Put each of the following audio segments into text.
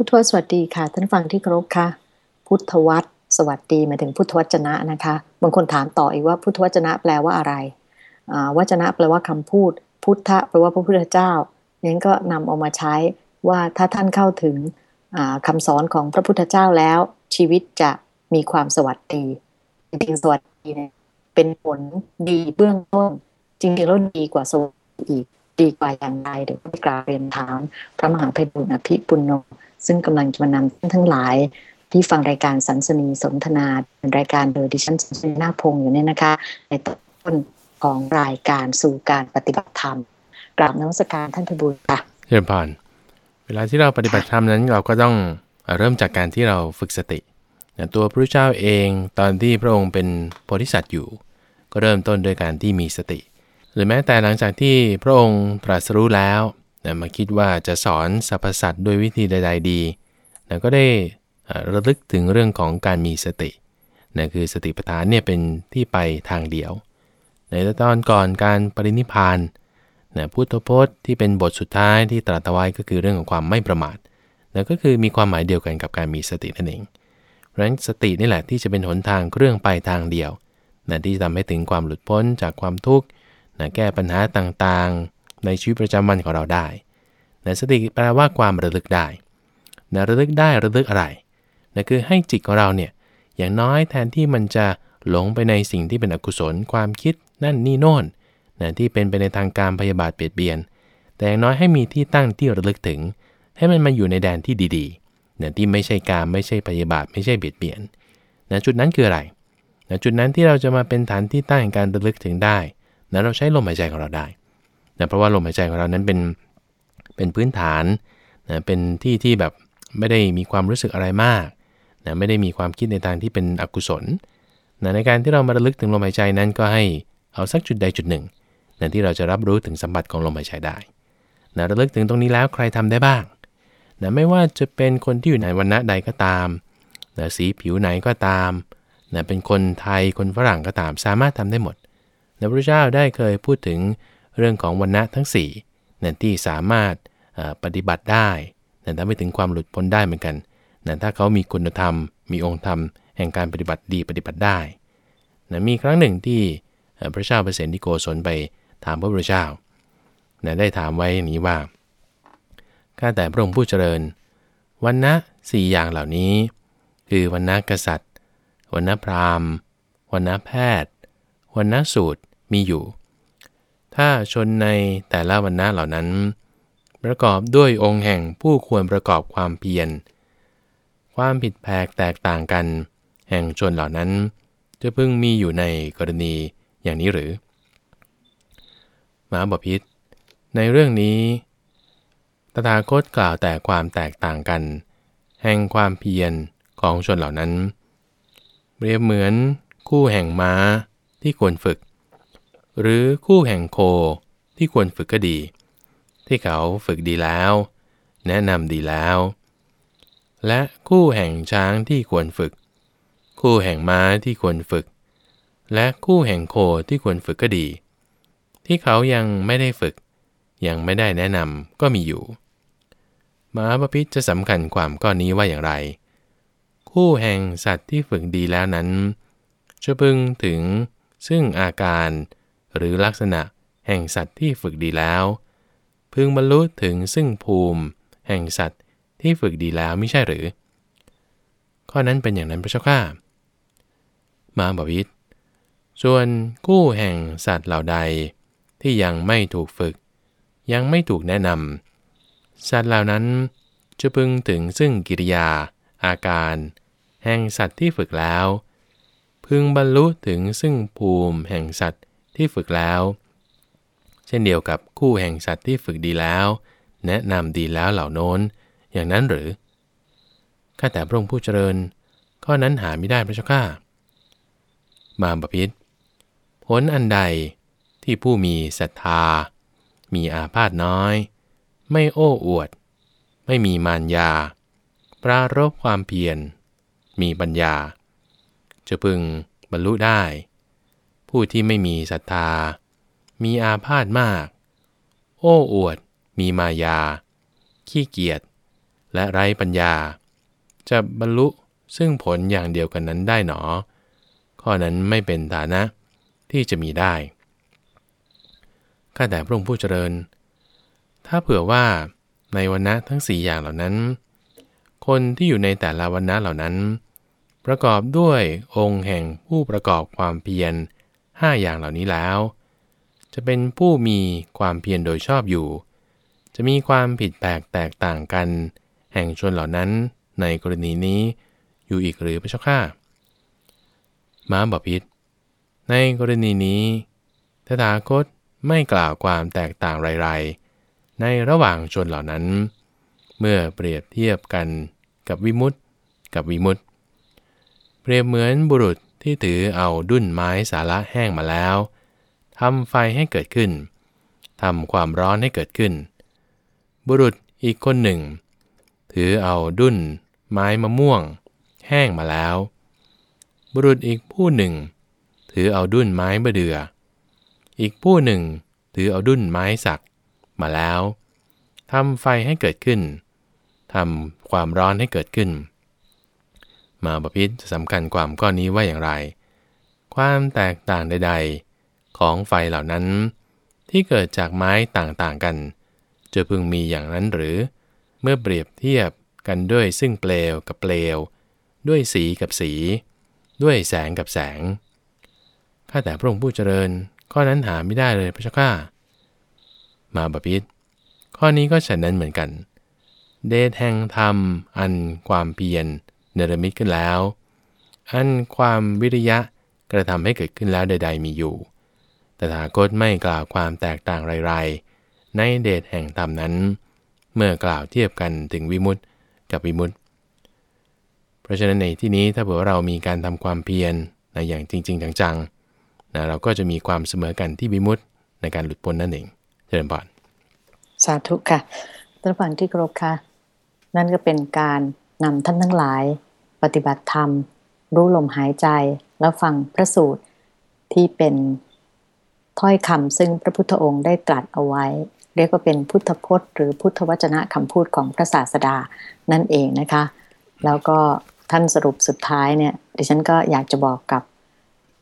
พุทธวสวัสดีค่ะ ท่านฟังที่เคารพค่ะ พุทธวัตรสวัสดีมาถึงพุทธวจนะนะคะบางคนถามต่ออีกว่าพุทธวจนะแปลว่าอะไรวจนะแปลว่าคำพูด พุทธะแปลว่าพระพุทธเจ้านั้นก็นำเอามาใช้ว่าถ้าท่านเข้าถึงคำสอนของพระพุทธเจ้าแล้ว ชีวิตจะมีความสวัสดีจริงสวัสดีเนี่ยเป็นผลดีเบื้องต้น จริงๆแล้วดีกว่าสวัสดีอีกดีกว่าอย่างไรเดี๋ยวกราบเรียนถาม พระมหาเพบุญอภิปุณโญ ซึ่งกำลังจะมานำท่านทั้งหลายที่ฟังรายการสันสนีสนทนาเป็นรายการโดยดิฉันสันสนีนาพงศ์อยู่เนี่ยนะคะ ในต้นของรายการสู่การปฏิบัติธรรมกราบนมัสการท่านพบุญค่ะเชิญพานเวลาที่เราปฏิบัติธรรมนั้นเราก็ต้องเริ่มจากการที่เราฝึกสติตัวพระเจ้าเองตอนที่พระองค์เป็นโพธิสัตว์อยู่ ก็เริ่มต้นโดยการที่มีสติ หรือแม้แต่หลังจากที่พระองค์ตรัสรู้แล้ว มาคิดว่าจะสอนสรรพสัตว์ด้วยวิธีใด ๆ ดีนะก็ได้ระลึกถึงเรื่องของการมีสตินะคือสติปัฏฐานเนี่ยเป็นที่ไปทางเดียว ในตอนก่อนการปรินิพานนะพุทธพจน์ที่เป็นบทสุดท้ายที่ตรัสไว้ก็คือเรื่องของความไม่ประมาทนะก็คือมีความหมายเดียวกันกับการมีสตินั่นเองเพราะฉะนั้นสตินี่แหละที่จะเป็นหนทางเครื่องไปทางเดียวนะที่จะทำให้ถึงความหลุดพ้นจากความทุกข์นะแก้ปัญหาต่างๆ ในชีวิตประจำวันของเราได้นะสติแปลว่าความระลึกได้นะระลึกได้ระลึกอะไรนะคือให้จิตของเราเนี่ยอย่างน้อยแทนที่มันจะหลงไปในสิ่งที่เป็นอกุศลความคิดนั่นนี่โน่นนะที่เป็นไปในทางการพยาบาทเบียดเบียน แต่อย่างน้อยให้มีที่ตั้งที่ระลึกถึง ให้มันมาอยู่ในแดนที่ดีๆนะที่ไม่ใช่การไม่ใช่พยาบาทไม่ใช่เบียดเบียนนะจุดนั้นคืออะไรนะจุดนั้นที่เราจะมาเป็นฐานที่ตั้งแห่งการระลึกถึงได้นะเราใช้ลมหายใจของเราได้ นะเพราะว่าลมหายใจของเรานั้นเป็นเป็นพื้นฐานนะเป็นที่ที่แบบไม่ได้มีความรู้สึกอะไรมากนะไม่ได้มีความคิดในทางที่เป็นอกุศลนะในการที่เรามาระลึกถึงลมหายใจนั้นก็ให้เอาสักจุดใดจุดหนึ่งนะที่เราจะรับรู้ถึงสัมผัสของลมหายใจได้นะระลึกถึงตรงนี้แล้วใครทำได้บ้างนะไม่ว่าจะเป็นคนที่อยู่ในวันณะใดก็ตามนะสีผิวไหนก็ตามนะเป็นคนไทยคนฝรั่งก็ตามสามารถทำได้หมดนะพระเจ้าได้เคยพูดถึง เรื่องของวันณะทั้ง4นะที่สามารถปฏิบัติได้นะทำให้ถึงความหลุดพ้นได้เหมือนกันนะถ้าเขามีคุณธรรม มีองค์ธรรม แห่งการปฏิบัติดีปฏิบัติได้นะมีครั้งหนึ่งที่พระเจ้าเปรตที่โกศลไปถามพระพุทธเจ้านะได้ถามไว้นี้ว่า ข้าแต่พระองค์ผู้เจริญ วันนะสี่อย่างเหล่านี้ คือวันนะกษัตริย์วันนะพราหมณ์วันนะแพทย์วันนะสูตรมีอยู่ ถ้าชนในแต่ละวันนะเหล่านั้น ประกอบด้วยองค์แห่งผู้ควรประกอบความเพียร ความผิดแผกแตกต่างกัน แห่งชนเหล่านั้น จะพึงมีอยู่ในกรณีอย่างนี้หรือมหาบพิษในเรื่องนี้ ตถาคตกล่าวแต่ความแตกต่างกัน แห่งความเพียรของชนเหล่านั้น เปรียบเหมือนคู่แห่งม้าที่ควรฝึก หรือคู่แห่งโคที่ควรฝึกก็ดี ที่เขาฝึกดีแล้ว แนะนำดีแล้ว และคู่แห่งช้างที่ควรฝึก คู่แห่งม้าที่ควรฝึก และคู่แห่งโคที่ควรฝึกก็ดี ที่เขายังไม่ได้ฝึก ยังไม่ได้แนะนำก็มีอยู่มหาปพิจะสำคัญความก้อนนี้ว่าอย่างไร คู่แห่งสัตว์ที่ฝึกดีแล้วนั้น จะพึงถึงซึ่งอาการ หรือลักษณะแห่งสัตว์ที่ฝึกดีแล้ว พึงบรรลุถึงซึ่งภูมิ แห่งสัตว์ที่ฝึกดีแล้วไม่ใช่หรือ ข้อนั้นเป็นอย่างนั้นพระเจ้าข้ามาบพิษส่วนคู่แห่งสัตว์เหล่าใด ที่ยังไม่ถูกฝึก ยังไม่ถูกแนะนำสัตว์เหล่านั้นจะพึงถึงซึ่งกิริยา อาการ แห่งสัตว์ที่ฝึกแล้ว พึงบรรลุถึงซึ่งภูมิแห่งสัตว์ ที่ฝึกแล้ว เช่นเดียวกับคู่แห่งสัตว์ที่ฝึกดีแล้ว แนะนำดีแล้วเหล่าโน้น อย่างนั้นหรือข้าแต่พระองค์ผู้เจริญ ข้อนั้นหาไม่ได้พระเจ้าข้า มาบพิษผลอันใดที่ผู้มีศรัทธา มีอาพาธน้อย ไม่โอ้อวด ไม่มีมารยา ปรารบความเพียร มีปัญญา จะพึงบรรลุได้ ผู้ที่ไม่มีศรัทธา มีอาพาธมาก โอ้อวด มีมายา ขี้เกียจ และไร้ปัญญา จะบรรลุซึ่งผลอย่างเดียวกันนั้นได้หนอ ข้อนั้นไม่เป็นฐานะที่จะมีได้ ข้าแต่พระองค์ผู้เจริญ ถ้าเผื่อว่าในวันนะทั้งสี่อย่างเหล่านั้น คนที่อยู่ในแต่ละวันนะเหล่านั้น ประกอบด้วยองค์แห่งผู้ประกอบความเพียร ห้าอย่างเหล่านี้แล้ว จะเป็นผู้มีความเพียรโดยชอบอยู่ จะมีความผิดแปลกแตกต่างกัน แห่งชนเหล่านั้นในกรณีนี้อยู่อีกหรือพระเจ้าข้าม้าบพิษในกรณีนี้ตถาคตไม่กล่าวความแตกต่างไรๆ ในระหว่างชนเหล่านั้น เมื่อเปรียบเทียบกันกับวิมุตติกับวิมุตติเปรียบเหมือนบุรุษ ที่ถือเอาดุ้นไม้สาระแห้งมาแล้วทำไฟให้เกิดขึ้นทำความร้อนให้เกิดขึ้น บุรุษอีกคนหนึ่ง ถือเอาดุ้นไม้มะม่วง แห้งมาแล้ว บุรุษอีกผู้หนึ่ง ถือเอาดุ้นไม้บะเดืออีกผู้หนึ่ง ถือเอาดุ้นไม้สักมาแล้วทำไฟให้เกิดขึ้นทำความร้อนให้เกิดขึ้น มาบพิษจะสำคัญความก้อนนี้ว่าอย่างไร ความแตกต่างใด ๆ ของไฟเหล่านั้น ที่เกิดจากไม้ต่างๆกัน จะพึงมีอย่างนั้นหรือ เมื่อเปรียบเทียบกันด้วยซึ่งเปลวกับเปลว ด้วยสีกับสี ด้วยแสงกับแสงข้าแต่พระองค์ผู้เจริญ ข้อนั้นหาไม่ได้เลยพระเจ้าข้ามาบพิษข้อนี้ก็ฉันนั้นเหมือนกัน เดชแห่งธรรมอันความเพียร เนรมิตขึ้นแล้ว อันความวิริยะกระทำให้เกิดขึ้นแล้วใด ๆ มีอยู่ แต่ถาคตไม่กล่าวความแตกต่างไรๆ ในเดชแห่งธรรมนั้น เมื่อกล่าวเทียบกันถึงวิมุตติกับวิมุตติ เพราะฉะนั้นในที่นี้ถ้าเผื่อเรามีการทำความเพียรนะอย่างจริง ๆ จังๆนะเราก็จะมีความเสมอกันที่วิมุตติในการหลุดพ้นนั่นเองเจริญพรสาธุค่ะท่านฟังที่ครบค่ะ นั่นก็เป็นการนำท่านทั้งหลาย ปฏิบัติธรรม รู้ลมหายใจแล้วฟังพระสูตรที่เป็นถ้อยคำซึ่งพระพุทธองค์ได้ตรัสเอาไว้ เรียกว่าเป็นพุทธพจน์ หรือพุทธวจนะคำพูดของพระศาสดานั่นเองนะคะ แล้วก็ท่านสรุปสุดท้ายเนี่ยดิฉันก็อยากจะบอกกับ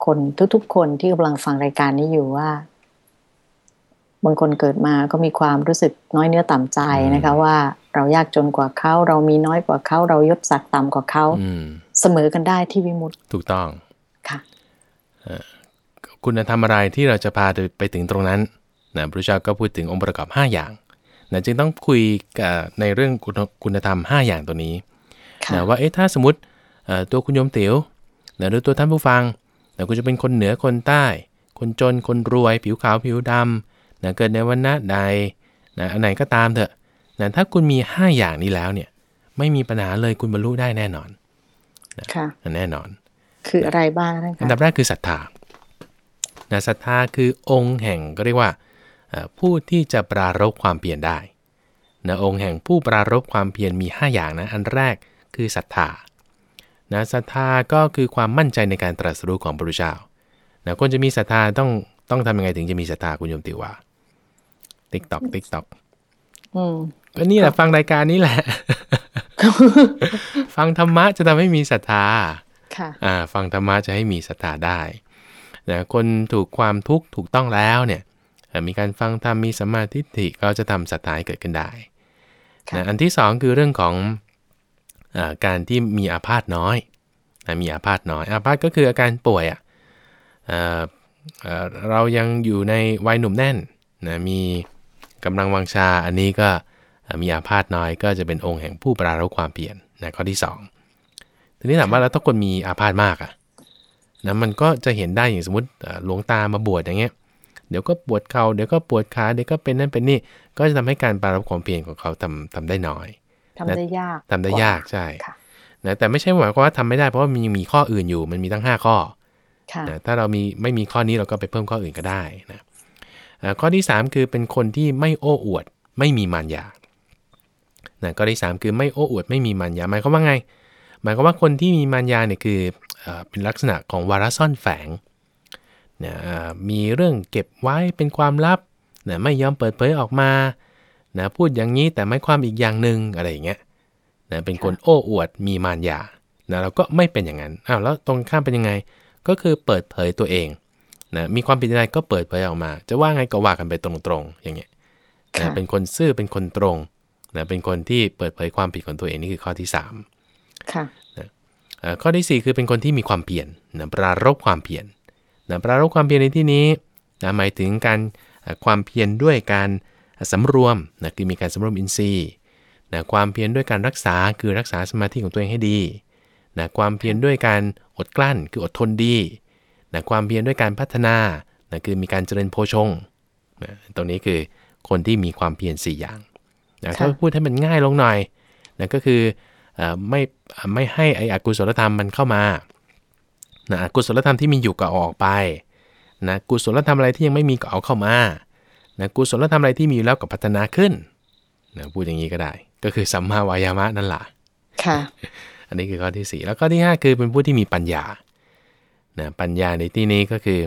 คนทุกๆ คนที่กำลังฟังรายการนี้อยู่ว่า บางคนเกิดมาก็มีความรู้สึกน้อยเนื้อต่ำใจนะคะว่าเรายากจนกว่าเขาเรามีน้อยกว่าเขาเรายศศักดิ์ต่ำกว่าเขาเสมอกันได้ที่วิมุตติถูกต้องค่ะคุณธรรมอะไรที่เราจะพาไปถึงตรงนั้นนะพระเจ้าก็พูดถึงองค์ประกอบ 5 อย่างนะจึงต้องคุยกับในเรื่องคุณธรรม 5 อย่างตัวนี้นะว่าเอ๊ะถ้าสมมติตัวคุณโยมเตี๋ยวนะหรือตัวท่านผู้ฟังนะคุณจะเป็นคนเหนือคนใต้ คนจนคนรวย ผิวขาวผิวดำ นะเกิดในวันณะใดนะอันไหนก็ตามเถอะนะถ้าคุณมี 5 อย่างนี้แล้วเนี่ย ไม่มีปัญหาเลยคุณบรรลุได้แน่นอนนะค่ะแน่นอน คืออะไรบ้างนะคะอันดับแรกคือศรัทธานะศรัทธาคือองค์แห่งก็เรียกว่าผู้ที่จะปรารบความเพียรได้นะองค์แห่งผู้ปรารบความเพียรมี 5 อย่างนะอันแรกคือศรัทธานะศรัทธาก็คือความมั่นใจในการตรัสรู้ของพระพุทธเจ้านะคนจะมีศรัทธาต้องต้องทำยังไงถึงจะมีศรัทธาคุณโยมติว่า ติ๊กตอกติ๊กตอกก็นี่แหละฟังรายการนี้แหละ ฟังธรรมะจะทำให้มีศรัทธาค่ะอ่า ฟังธรรมะจะให้มีศรัทธาได้นะคนถูกความทุกข์ถูกต้องแล้วเนี่ย มีการฟังธรรมมีสมาธิก็จะทำศรัทธาให้เกิดขึ้นได้นะอันที่สองคือเรื่องของอการที่มีอาพาธน้อยนะมีอาพาธน้อย อาพาธก็คืออาการป่วยอะเรายังอยู่ในวัยหนุ่มแน่นนะมี กำลังวังชาอันนี้ก็มีอาพาธน้อยก็จะเป็นองค์แห่งผู้ปรารบความเปลี่ยนนะข้อที่ 2 ทีนี้ถามว่าแล้วถ้าคนมีอาพาธมากอะนะมันก็จะเห็นได้อย่างสมมติหลวงตามาบวชอย่างเงี้ยเดี๋ยวก็ปวดเขา่าเดี๋ยวก็ปวดขาเดี๋ยวก็เป็นนั่นเป็นนี่ ก็จะทำให้การปรารบความเพียรของเขาทำทำได้น้อยทำได้ยากทำได้ยากใช่นะแต่ไม่ใช่หมายความว่าทำไม่ได้เพราะว่ามีมีข้ออื่นอยู่มันมีตั้ง 5 ข้อนะถ้าเรามีไม่มีข้อนี้เราก็ไปเพิ่มข้ออื่นก็ได้นะ ข้อที่ 3 คือเป็นคนที่ไม่โอ้อวด ไม่มีมารยานะข้อที่ 3 คือไม่โอ้อวด ไม่มีมารยาหมายความว่าไง หมายความว่าคนที่มีมารยาเนี่ยคือเป็นลักษณะของวาระซ่อนแฝงนะมีเรื่องเก็บไว้เป็นความลับนะไม่ยอมเปิดเผยออกมานะพูดอย่างนี้แต่ไม่ความอีกอย่างหนึ่งอะไรอย่างเงี้ยนะเป็นคนโอ้อวดมีมารยานะเราก็ไม่เป็นอย่างนั้นอ้าวแล้วตรงข้ามเป็นยังไง ก็คือเปิดเผยตัวเอง นะมีความผิดอะไรก็เปิดเผยออกมา จะว่าไงก็ว่ากันไปตรงๆอย่างเงี้ยนะค่ะเป็นคนซื่อเป็นคนตรงนะเป็นคนที่เปิดเผยความผิดของตัวเองนี่คือข้อที่สามค่ะเอ่อข้อทีสี่4คือเป็นคนที่มีความเพียรนะปรารบความเพียรนะปรารบความเพียรในที่นี้นะหมายถึงการเอ่อความเพียรด้วยการสำรวมนะคือมีการสำรวมอินทรีย์นะความเพียรด้วยการรักษาคือรักษาสมาธิของตัวเองให้ดีนะความเพียรด้วยการอดกลั้นคืออดทนดี นะความเพียรด้วยการพัฒนานะคือมีการเจริญโพชงนะตรงนี้คือคนที่มีความเพียร4อย่างนะถ้าค่ะพูดให้มันง่ายลงหน่อยนะก็คือเอ่อไม่เอ่อไม่ให้ไอ้อกุศลธรรมมันเข้ามานะอกุศลธรรมที่มีอยู่ก็เอาออกไปนะกุศลธรรมอะไรที่ยังไม่มีก็เอาเข้ามานะกุศลธรรมอะไรที่มีอยู่แล้วก็พัฒนาขึ้นนะพูดอย่างนี้ก็ได้ ก็คือสัมมาวายามะนั่นแหละค่ะ อันนี้คือข้อที่ 4 แล้วข้อที่ 5 คือเป็นผู้ที่มีปัญญา นะปัญญาในที่นี้ก็คือ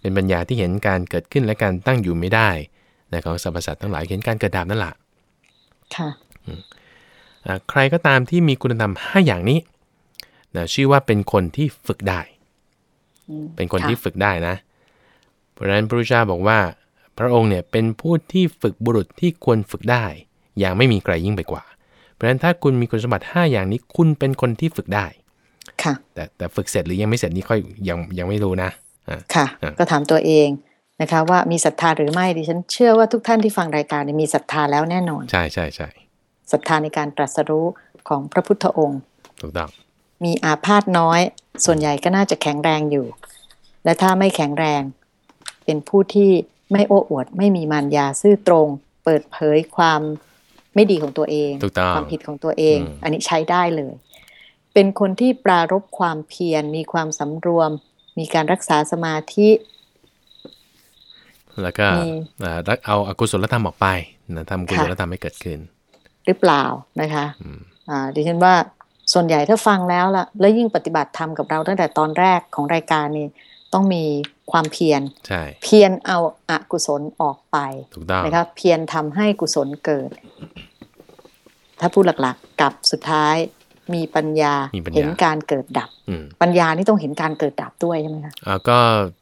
เป็นปัญญาที่เห็นการเกิดขึ้นและการตั้งอยู่ไม่ได้นะของสรรพสัตว์ทั้งหลายเห็นการเกิดดับนั่นแหละค่ะอ่าใครก็ตามที่มีคุณธรรม5อย่างนี้นะชื่อว่าเป็นคนที่ฝึกได้อืมเป็นคนค่ะที่ฝึกได้นะ เพราะฉะนั้นพระพุทธเจ้าบอกว่า พระองค์เนี่ยเป็นผู้ที่ฝึกบุรุษที่ควรฝึกได้ อย่างไม่มีใครยิ่งไปกว่า เพราะฉะนั้นถ้าคุณมีคุณสมบัติ 5 อย่างนี้คุณเป็นคนที่ฝึกได้ ค่ะ แต่แต่ฝึกเสร็จหรือยังไม่เสร็จนี่ค่อยยังยังไม่รู้นะอ่าค่ะอะ ก็ถามตัวเองนะคะว่ามีศรัทธาหรือไม่ดิฉันเชื่อว่าทุกท่านที่ฟังรายการเนี่ยมีศรัทธาแล้วแน่นอน ใช่ใช่ใช่ศรัทธาในการตรัสรู้ของพระพุทธองค์ถูกต้องมีอาพาธน้อย ส่วนใหญ่ก็น่าจะแข็งแรงอยู่ และถ้าไม่แข็งแรง เป็นผู้ที่ไม่โอ้อวด ไม่มีมารยาซื่อตรง เปิดเผยความไม่ดีของตัวเองถูกต้องความผิดของตัวเองอืมอันนี้ใช้ได้เลย เป็นคนที่ปรารบความเพียรมีความสำรวม มีการรักษาสมาธิ แล้วก็มีอ่าเอาอกุศลธรรมออกไปนะทำกุศลธรรมให้เกิดขึ้น หรือเปล่านะคะอืมอ่าดิฉันว่าส่วนใหญ่ถ้าฟังแล้วล่ะ แล้วยิ่งปฏิบัติธรรมกับเราตั้งแต่ตอนแรกของรายการนี้ต้องมีความเพียรใช่เพียรเอาอากุศลออกไปถูกต้องนะคะเพียรทำให้กุศลเกิด ถ้าพูดหลักๆกับสุดท้าย มีปัญญามีปัญญาเห็นการเกิดดับอืมปัญญานี่ต้องเห็นการเกิดดับด้วยใช่ไหมคะอ่าก็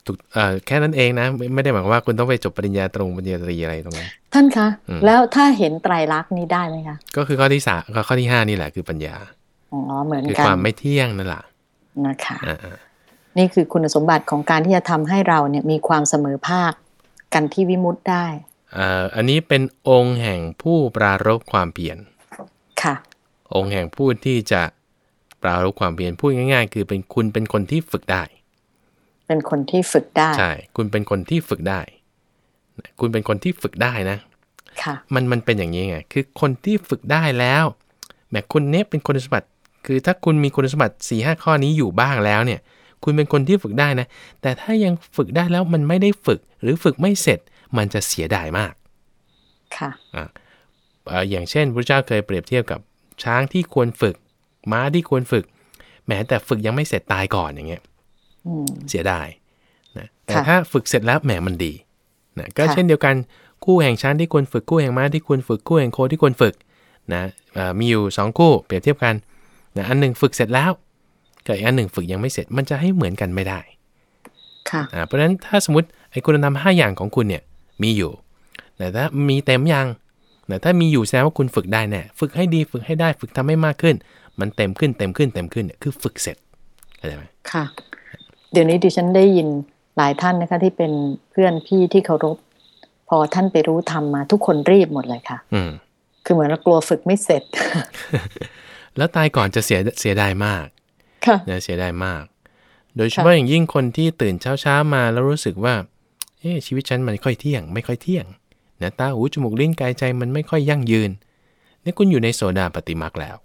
ถูกอ่าแค่นั้นเองนะ ไม่ไม่ได้หมายความว่าคุณต้องไปจบปริญญาตรงปริญญาตรีอะไรตรงนั้นท่านคะอืมแล้วถ้าเห็นไตรลักษณ์นี้ได้ไหมคะก็คือข้อที่สามก็ข้อที่ห้านี่แหละคือปัญญาอ๋อเหมือนคือกัคนวามไม่เที่ยงนั่นแหละนะคะอ่าอ่านี่คือคุณสมบัติของการที่จะทำให้เราเนี่ยมีความเสมอภาคกันที่วิมุตต์ได้อ่าอันนี้เป็นองค์แห่งผู้ปรารบความเพียรค่ะ องค์แห่งผู้ที่จะปรารบความเพียรพูดง่าย ๆ คือเป็นคุณเป็นคนที่ฝึกได้ เป็นคนที่ฝึกได้ใช่คุณเป็นคนที่ฝึกได้ คุณเป็นคนที่ฝึกได้นะค่ะมันมันเป็นอย่างนี้ไงคือคนที่ฝึกได้แล้วแหมคุณเนี้ยเป็นคุณสมบัติ คือถ้าคุณมีคุณสมบัติ4ีหข้อนี้อยู่บ้างแล้วเนี่ย คุณเป็นคนที่ฝึกได้นะ แต่ถ้ายังฝึกได้แล้วมันไม่ได้ฝึก หรือฝึกไม่เสร็จมันจะเสียดายมากค่ะอ่าเอ่ออย่างเช่นพระเจ้าเคยเปรียบเทียบกับ ช้างที่ควรฝึก ม้าที่ควรฝึก แม้แต่ฝึกยังไม่เสร็จตายก่อนอย่างเงี้ยอืมเสียดายนะแต่ค่ะถ้าฝึกเสร็จแล้วแหมมันดีนะก็ค่ะเช่นเดียวกันคู่แห่งช้างที่ควรฝึกคู่แห่งม้าที่ควรฝึกคู่แห่งโคที่ควรฝึกนะเอ่อมีอยู่สองคู่เปรียบเทียบกันนะอันหนึ่งฝึกเสร็จแล้วกับอีกอันหนึ่งฝึกยังไม่เสร็จมันจะให้เหมือนกันไม่ได้ค่ะอ่าเพราะฉะนั้นถ้าสมมติไอ้คุณธรรมห้าอย่างของคุณเนี่ยมีอยู่แต่ถ้ามีเต็มยัง แต่ถ้ามีอยู่แสดงว่าคุณฝึกได้แน่ฝึกให้ดีฝึกให้ได้ฝึกทำให้มากขึ้น มันเต็มขึ้นเต็มขึ้นเต็มขึ้นเนี่ยคือฝึกเสร็จเข้าใจไหมค่ะ เดี๋ยวนี้ดิฉันได้ยินหลายท่านนะคะ ที่เป็นเพื่อนพี่ที่เคารพ พอท่านไปรู้ธรรมมาทุกคนรีบหมดเลยค่ะ อืมคือเหมือนเรากลัวฝึกไม่เสร็จ แล้วตายก่อนจะเสียเสียดายมากค่ะนะเสียดายมาก โดยเฉพาะอย่างยิ่งคนที่ตื่นเช้าๆมาแล้วรู้สึกว่า เอ๊ะชีวิตฉันมันไม่ค่อยเที่ยง ไม่ค่อยเที่ยง นะตาหูจมูกลิ้นกายใจมันไม่ค่อยยั่งยืนนี่คุณอยู่ในโสดาปฏิมักแล้ว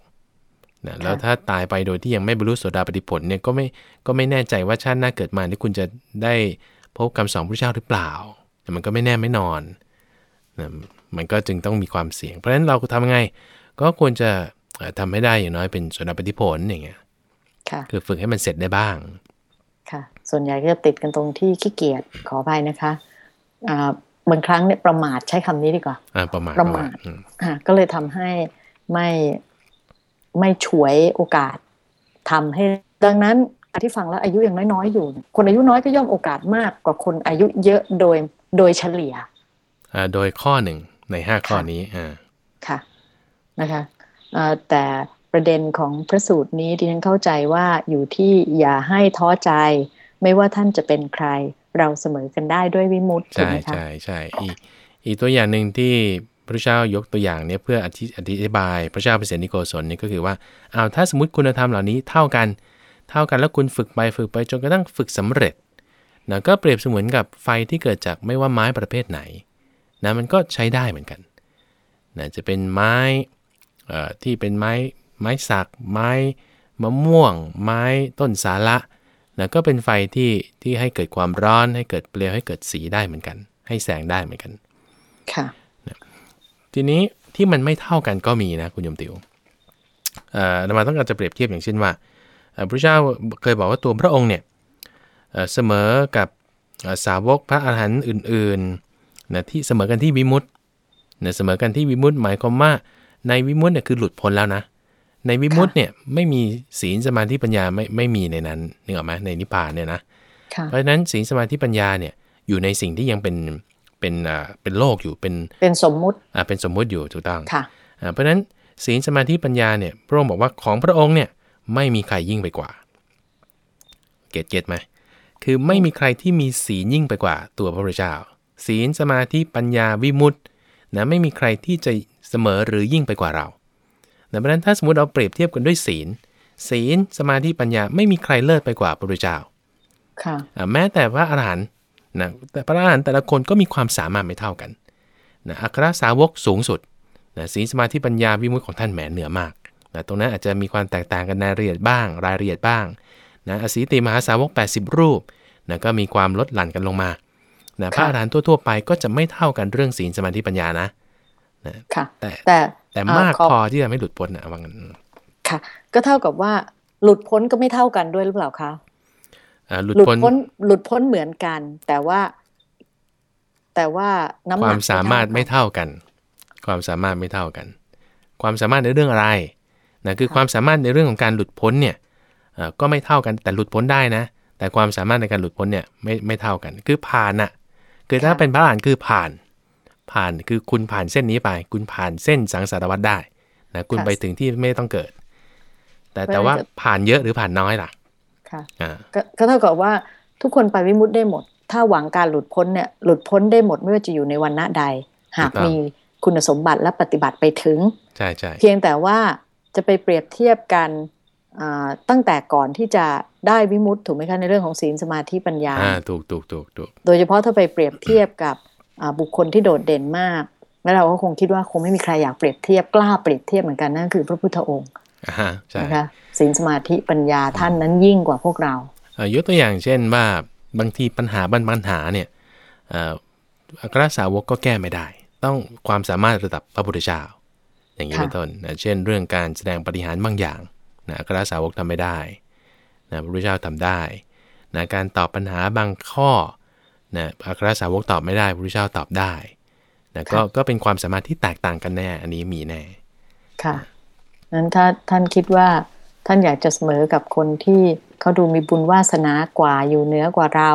นะแล้วถ้าตายไปโดยที่ยังไม่บรรลุโสดาปฏิผลเนี่ยก็ไม่ก็ไม่แน่ใจว่าชาติหน้าเกิดมานี่คุณจะได้พบคำสอนพระเจ้าหรือเปล่าแต่มันก็ไม่แน่ไม่นอนนะมันก็จึงต้องมีความเสี่ยง เพราะฉะนั้นเราทำยังไง ก็ควรจะเอ่อทำให้ได้อย่างน้อยเป็นโสดาปฏิผลอย่างเงี้ยค่ะคือฝึกให้มันเสร็จได้บ้าง ค่ะ ส่วนใหญ่ก็จะติดกันตรงที่ขี้เกียจขออภัยนะคะอ่า บางครั้งเนี่ยประมาทใช้คำนี้ดีกว่าอ่าประมาณประมาทอืมอ่าก็เลยทำให้ไม่ไม่ฉวยโอกาสทำให้ดังนั้นที่ฟังแล้วอายุยังน้อยๆอยู่ คนอายุน้อยก็ย่อมโอกาสมากกว่าคนอายุเยอะโดยโดยเฉลี่ยอ่าโดยข้อหนึ่งในห้าข้อนี้อ่าค่ะนะคะอ่าแต่ประเด็นของพระสูตรนี้ดิฉันเข้าใจว่าอยู่ที่อย่าให้ท้อใจ ไม่ว่าท่านจะเป็นใคร เราเสมอกันได้ด้วยวิมุตติถูกใช่ไหมคะใช่ใช่อีกอีกตัวอย่างหนึ่งที่พระเจ้ายกตัวอย่างเนี้ยเพื่ออธิอธิบายพระเจ้าเปรตนิโกศลนี่ก็คือว่าอ้าวถ้าสมมติคุณธรรมเหล่านี้เท่ากัน เท่ากันแล้วคุณฝึกไปฝึกไปจนกระทั่งฝึกสำเร็จนะก็เปรียบเสมือนกับไฟที่เกิดจากไม่ว่าไม้ประเภทไหนนะมันก็ใช้ได้เหมือนกันนะจะเป็นไม้เอ่อที่เป็นไม้ไม้สัก ไม้มะม่วง ไม้ต้นสาระ นะก็เป็นไฟที่ที่ให้เกิดความร้อนให้เกิดเปลวให้เกิดสีได้เหมือนกัน ให้แสงได้เหมือนกัน ค่ะทีนี้ที่มันไม่เท่ากันก็มีนะคุณโยมติวเอ่ออาตมาต้องการจะเปรียบเทียบอย่างเช่นว่าเอ่อพระเจ้าเคยบอกว่าตัวพระองค์เนี่ยเอ่อเสมอกับเอ่อสาวกพระอาหารหันต์อื่นๆนะที่เสมอกันที่วิมุตตินะเสมอกันที่วิมุตติหมายความว่าในวิมุตติเนี่ยคือหลุดพ้นแล้วนะ ในวิมุตติเนี่ยไม่มีศีลสมาธิปัญญาไม่ไม่มีในนั้นนึกออกไหมในนิพพานเนี่ยนะค่ะเพราะฉะนั้นศีลสมาธิปัญญาเนี่ยอยู่ในสิ่งที่ยังเป็นเป็นอ่าเป็นโลกอยู่เป็นเป็นสมมุติอ่าเป็นสมมุติอยู่ถูกต้องค่ะอ่าเพราะฉะนั้นศีลสมาธิปัญญาเนี่ยพระองค์บอกว่าของพระองค์เนี่ยไม่มีใครยิ่งไปกว่า get get ไหมคือไม่มีใครที่มีศีลยิ่งไปกว่าตัวพระพุทธเจ้า ศีลสมาธิปัญญาวิมุตตินะไม่มีใครที่จะเสมอหรือยิ่งไปกว่าเรา นะเพราะฉะนั้นถ้าสมมติเราเปรียบเทียบกันด้วยศีล ศีลสมาธิปัญญาไม่มีใครเลิศไปกว่าพระพุทธเจ้าค่ะอ่าแม้แต่พระอรหันต์นะแต่พระอรหันต์แต่ละคนก็มีความสามารถไม่เท่ากันนะอัครสาวกสูงสุดนะศีลสมาธิปัญญาวิมุตติของท่านแหมเหนือมากนะตรงนั้นอาจจะมีความแตกต่างกันในรายละเอียดบ้าง รายละเอียดบ้างนะอสีติมหาสาวก 80 รูปนะก็มีความลดหลั่นกันลงมานะพระค่ะอรหันต์ทั่วๆไปก็จะไม่เท่ากันเรื่องศีลสมาธิปัญญานะค่ะแต่แต่ แต่อ่ามากขอพอที่จะไม่หลุดพ้นนะว่างั้นค่ะ ก็เท่ากับว่าหลุดพ้นก็ไม่เท่ากันด้วยหรือเปล่าคะอ่าหลุดหลุดพ้นพ้นหลุดพ้นเหมือนกัน แต่ว่า แต่ว่าน้ำหคนักวามสามารถไม่เท่ากันเท่ากัน ความสามารถไม่เท่ากัน ความสามารถในเรื่องอะไรนะคือค่ะความสามารถในเรื่องของการหลุดพ้นเนี่ยเอ่อก็ไม่เท่ากันแต่หลุดพ้นได้นะ แต่ความสามารถในการหลุดพ้นเนี่ยไม่ไม่เท่ากัน คือผ่านอะคือถ้าเป็นพระอรหันต์คือผ่าน ผ่านคือคุณผ่านเส้นนี้ไป คุณผ่านเส้นสังสารวัฏได้นะคุณไปถึงที่ไม่ต้องเกิด แต่แต่ว่าผ่านเยอะหรือผ่านน้อยล่ะค่ะอ่าก็ก็เท่ากับว่าทุกคนไปวิมุตติได้หมด ถ้าหวังการหลุดพ้นเนี่ยหลุดพ้นได้หมดไม่ว่าจะอยู่ในวันณะใด หากมีคุณสมบัติและปฏิบัติไปถึงใช่ใช่เพียงแต่ว่าจะไปเปรียบเทียบกันอ่าตั้งแต่ก่อนที่จะได้วิมุตติถูกไหมคะในเรื่องของศีลสมาธิปัญญาอ่าถูกถูกถูกถูกโดยเฉพาะถ้าไปเปรียบเทียบกับอ่า บุคคลที่โดดเด่นมาก แล้วเราก็คงคิดว่าคงไม่มีใครอยากเปรียบเทียบกล้าเปรียบเทียบเหมือนกันนั่นคือพระพุทธองค์อ่าใช่นะคะศีลสมาธิปัญญาท่านนั้นยิ่งกว่าพวกเราเอ่อยกตัวอย่างเช่นว่าบางทีปัญหาบางปัญหาเนี่ยเอ่ออัครสาวกก็แก้ไม่ได้ ต้องความสามารถระดับพระพุทธเจ้าอย่างนี้ค่ะเป็นต้นนะเช่น เรื่องการแสดงปฏิหารย์บางอย่างนะอัครสาวกทำไม่ได้นะพระพุทธเจ้าทำได้นะการตอบปัญหาบางข้อ นะอัครสาวกตอบไม่ได้พระพุทธเจ้าตอบได้นะก็ก็เป็นความสามารถที่แตกต่างกันแน่ อันนี้มีแน่ ค่ะนั้นถ้าท่านคิดว่าท่านอยากจะเสมอกับคนที่เขาดูมีบุญวาสนากว่าอยู่เหนือกว่าเรา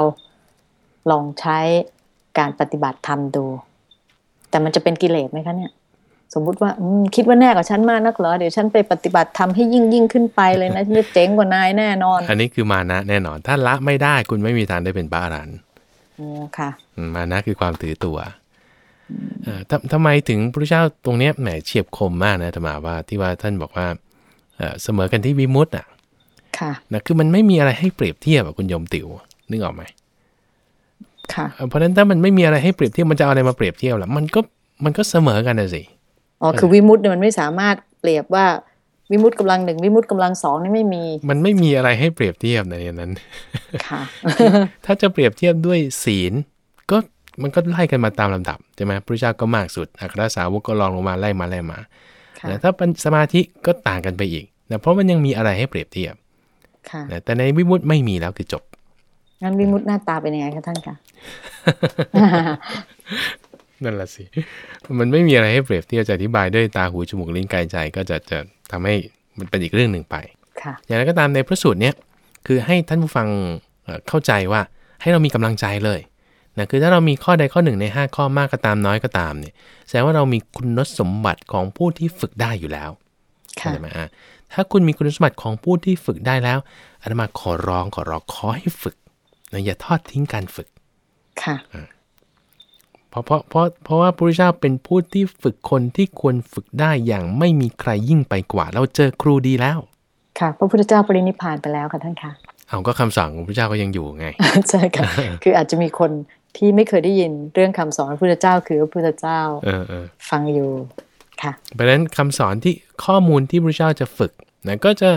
ลองใช้การปฏิบัติธรรมดู แต่มันจะเป็นกิเลสไหมคะเนี่ย สมมุติว่าอืมคิดว่าแน่กว่าฉันมากนักเหรอเดี๋ยวฉันไปปฏิบัติธรรมให้ยิ่งยิ่งขึ้นไปเลยนะฉันจะเจ๋งกว่านายแน่นอน อันนี้คือมานะแน่นอน ถ้าละไม่ได้คุณไม่มีทางได้เป็นพระอรหันต์ โอ้ค่ะอืมมานะคือความถือตัวเอ่อทำทำไมถึงพระเจ้าตรงเนี้ยแหมเฉียบคมมากนะธรรมาว่าที่ว่าท่านบอกว่าเอ่อเสมอกันที่วิมุตต์อะ ค่ะนะคือมันไม่มีอะไรให้เปรียบเทียบอะคุณโยมติ๋วนึกออกไหมค่ะเอ่อเพราะฉะนั้นถ้ามันไม่มีอะไรให้เปรียบเทียบมันจะเอาอะไรมาเปรียบเทียบล่ะมันก็มันก็เสมอกันนะสิอ๋อคือวิมุตต์เนี่ยมันไม่สามารถเปรียบว่า วิมุตต์กำลังหนึ่งวิมุตต์กำลังสองนี่ไม่มี มันไม่มีอะไรให้เปรียบเทียบในนั้นค่ะถ้าจะเปรียบเทียบด้วยศีล ก็มันก็ไล่กันมาตามลำดับใช่ไหมพระเจ้าก็มากสุดอัครสาวกก็ลองลงมาไล่มาไล่มาค่ะนะถ้าเป็นสมาธิก็ต่างกันไปอีกนะเพราะมันยังมีอะไรให้เปรียบเทียบค่ะนะแต่ในวิมุตติไม่มีแล้วคือจบงั้นวิมุตต์หน้าตาเป็นยังไงคะท่านคะ นั่นแหละสิ มันไม่มีอะไรให้เปรียบเทียบจะอธิบายด้วยตาหูจมูกลิ้นกายใจก็จะจะทำให้มันเป็นอีกเรื่องหนึ่งไปค่ะอย่างไรก็ตามในพระสูตรเนี้ยคือให้ท่านผู้ฟังเอ่อเข้าใจว่าให้เรามีกำลังใจเลยนะคือถ้าเรามีข้อใดข้อหนึ่งใน 5 ข้อมากก็ตามน้อยก็ตามเนี่ยแสดงว่าเรามีคุณสมบัติของผู้ที่ฝึกได้อยู่แล้วค่ะเข้าใจไหมอะถ้าคุณมีคุณสมบัติของผู้ที่ฝึกได้แล้วอาตมาขอร้องขอร้องขอให้ฝึกนะอย่าทอดทิ้งการฝึกค่ะ เพราะเพราะเพราะเพราะว่าพระพุทธเจ้าเป็นผู้ที่ฝึกคนที่ควรฝึกได้อย่างไม่มีใครยิ่งไปกว่า เราเจอครูดีแล้ว ค่ะ พระพุทธเจ้าปรินิพพานไปแล้วค่ะท่านคะเอาก็คำสอนของพระพุทธเจ้าก็ยังอยู่ไงใช่ค่ะคืออาจจะมีคนที่ไม่เคยได้ยินเรื่องคำสอนพระพุทธเจ้า คือพระพุทธเจ้าเออเออฟังอยู่ค่ะเพราะฉะนั้นคำสอนที่ข้อมูลที่พระเจ้าจะฝึกนะก็จะ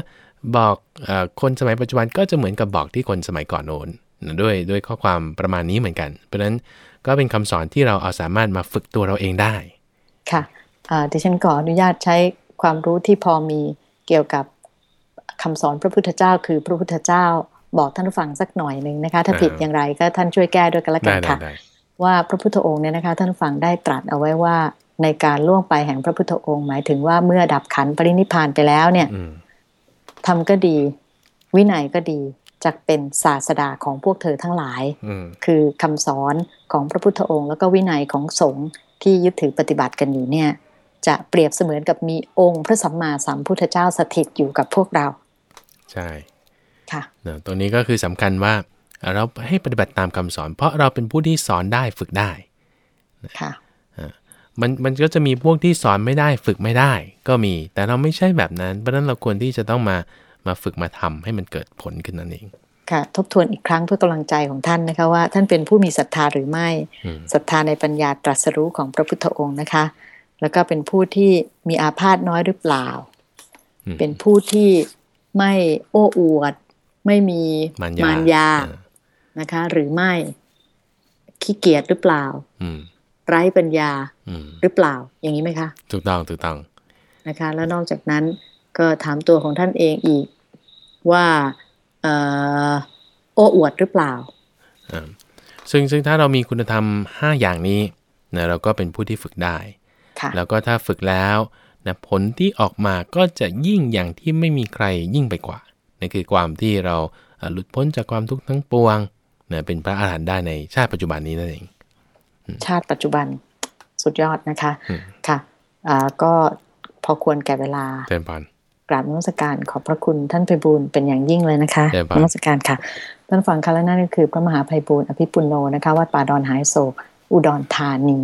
บอกเออคนสมัยปัจจุบันก็จะเหมือนกับบอกที่คนสมัยก่อนโน้น นะด้วยด้วยข้อความประมาณนี้เหมือนกัน เพราะฉะนั้นก็เป็นคำสอนที่เราเอาสามารถมาฝึกตัวเราเองได้ ค่ะอ่าดิฉันขออนุญาตใช้ความรู้ที่พอมีเกี่ยวกับคำสอนพระพุทธเจ้า คือพระพุทธเจ้าบอกท่านผู้ฟังสักหน่อยหนึ่งนะคะ ถ้าเออผิดอย่างไรก็ท่านช่วยแก้ด้วยกันละกัได้นได้ค่ะได้ว่าพระพุทธองค์เนี่ยนะคะ ท่านผู้ฟังได้ตรัสเอาไว้ว่าในการล่วงไปแห่งพระพุทธองค์ หมายถึงว่าเมื่อดับขันธ์ปรินิพพานไปแล้วเนี่ยอืมทำก็ดี วินัยก็ดี จะเป็นศาสดาของพวกเธอทั้งหลายอืมคือคำสอนของพระพุทธองค์ แล้วก็วินัยของสงฆ์ที่ยึดถือปฏิบัติกันอยู่เนี่ย จะเปรียบเสมือนกับมีองค์พระสัมมาสัมพุทธเจ้าสถิตอยู่กับพวกเรา ใช่ค่ะเนอะตรงนี้ก็คือสำคัญว่าเราให้ปฏิบัติตามคำสอน เพราะเราเป็นผู้ที่สอนได้ฝึกได้ค่ะมันมันก็จะมีพวกที่สอนไม่ได้ฝึกไม่ได้ ก็มี แต่เราไม่ใช่แบบนั้น เพราะฉะนั้นเราควรที่จะต้องมา มาฝึกมาทำให้มันเกิดผลขึ้นนั่นเองค่ะทบทวนอีกครั้งเพื่อกำลังใจของท่านนะคะว่า ท่านเป็นผู้มีศรัทธาหรือไม่อืมศรัทธาในปัญญาตรัสรู้ของพระพุทธองค์นะคะ แล้วก็เป็นผู้ที่มีอาพาธน้อยหรือเปล่าอืมเป็นผู้ที่ไม่โอ้อวด ไม่มีมารยามยาเออนะคะ หรือไม่ขี้เกียจหรือเปล่าอืมไร้ปัญญาอืมหรือเปล่า อย่างนี้ไหมคะ ถูกต้องถูกต้องนะคะ แล้วนอกจากนั้น ก็ถามตัวของท่านเองอีกว่าเอ่อโอ้อวดหรือเปล่าอ่า ซึ่งซึ่งถ้าเรามีคุณธรรม 5 อย่างนี้นะเราก็เป็นผู้ที่ฝึกได้ค่ะแล้วก็ถ้าฝึกแล้วนะผลที่ออกมาก็จะยิ่งอย่างที่ไม่มีใครยิ่งไปกว่านั่นคือความที่เราอ่าหลุดพ้นจากความทุกข์ทั้งปวงนะเป็นพระอาหารหันต์ได้ในชาติปัจจุบันนี้นั่นเอง ชาติปัจจุบันสุดยอดนะคะอืมค่ะอ่าก็พอควรแก่เวลาเจริญพร กราบนมัสการขอบพระคุณท่านไพบูลย์เป็นอย่างยิ่งเลยนะคะเชิญครับนมัสการค่ะท่านฟังค่ะและนั่นก็คือพระมหาไพบูลย์อภิปุโนนะคะวัดป่าดอนหายโศก อุดรธานี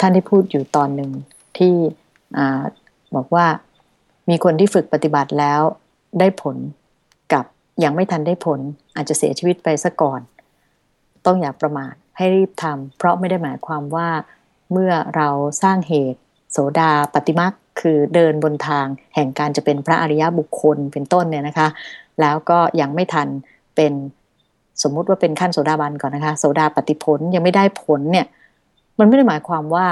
ท่านได้พูดอยู่ตอนหนึ่งที่อ่าบอกว่ามีคนที่ฝึกปฏิบัติแล้วได้ผลกับยังไม่ทันได้ผลอาจจะเสียชีวิตไปซะก่อน ต้องอย่าประมาทให้รีบทำเพราะไม่ได้หมายความว่าเมื่อเราสร้างเหตุ โสดาปฏิมัก คือเดินบนทางแห่งการจะเป็นพระอริยบุคคลเป็นต้นเนี่ยนะคะ แล้วก็ยังไม่ทันเป็นสมมุติว่าเป็นขั้นโสดาบันก่อนนะคะโสดาปฏิผลยังไม่ได้ผลเนี่ย มันไม่ได้หมายความว่า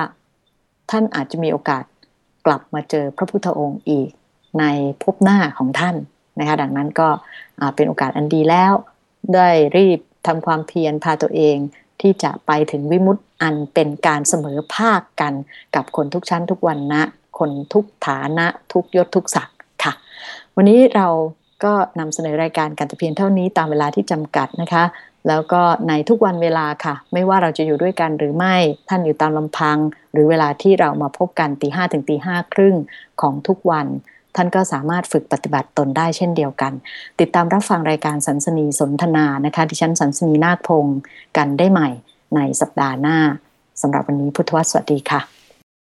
ท่านอาจจะมีโอกาสกลับมาเจอพระพุทธองค์อีกในภพหน้าของท่านนะคะ ดังนั้นก็เป็นโอกาสอันดีแล้ว ได้รีบทำความเพียรพาตัวเองที่จะไปถึงวิมุตติอันเป็นการเสมอภาคกันกับคนทุกชั้นทุกวันนะ คนทุกฐานะทุกยศทุกศักดิ์ค่ะ วันนี้เราก็นำเสนอรายการกันแต่เพียงเท่านี้ตามเวลาที่จำกัดนะคะ แล้วก็ในทุกวันเวลาค่ะ ไม่ว่าเราจะอยู่ด้วยกันหรือไม่ท่านอยู่ตามลำพัง หรือเวลาที่เรามาพบกันตีห้ถึงตีห้าครึ่งของทุกวัน ท่านก็สามารถฝึกปฏิบัติตนได้เช่นเดียวกัน ติดตามรับฟังรายการสันสนีสนทนานะคะ ดิฉันสันสนีนาคพงศ์กันได้ใหม่ในสัปดาห์หน้าสำหรับวันนี้พุทธวสวัสดีค่ะ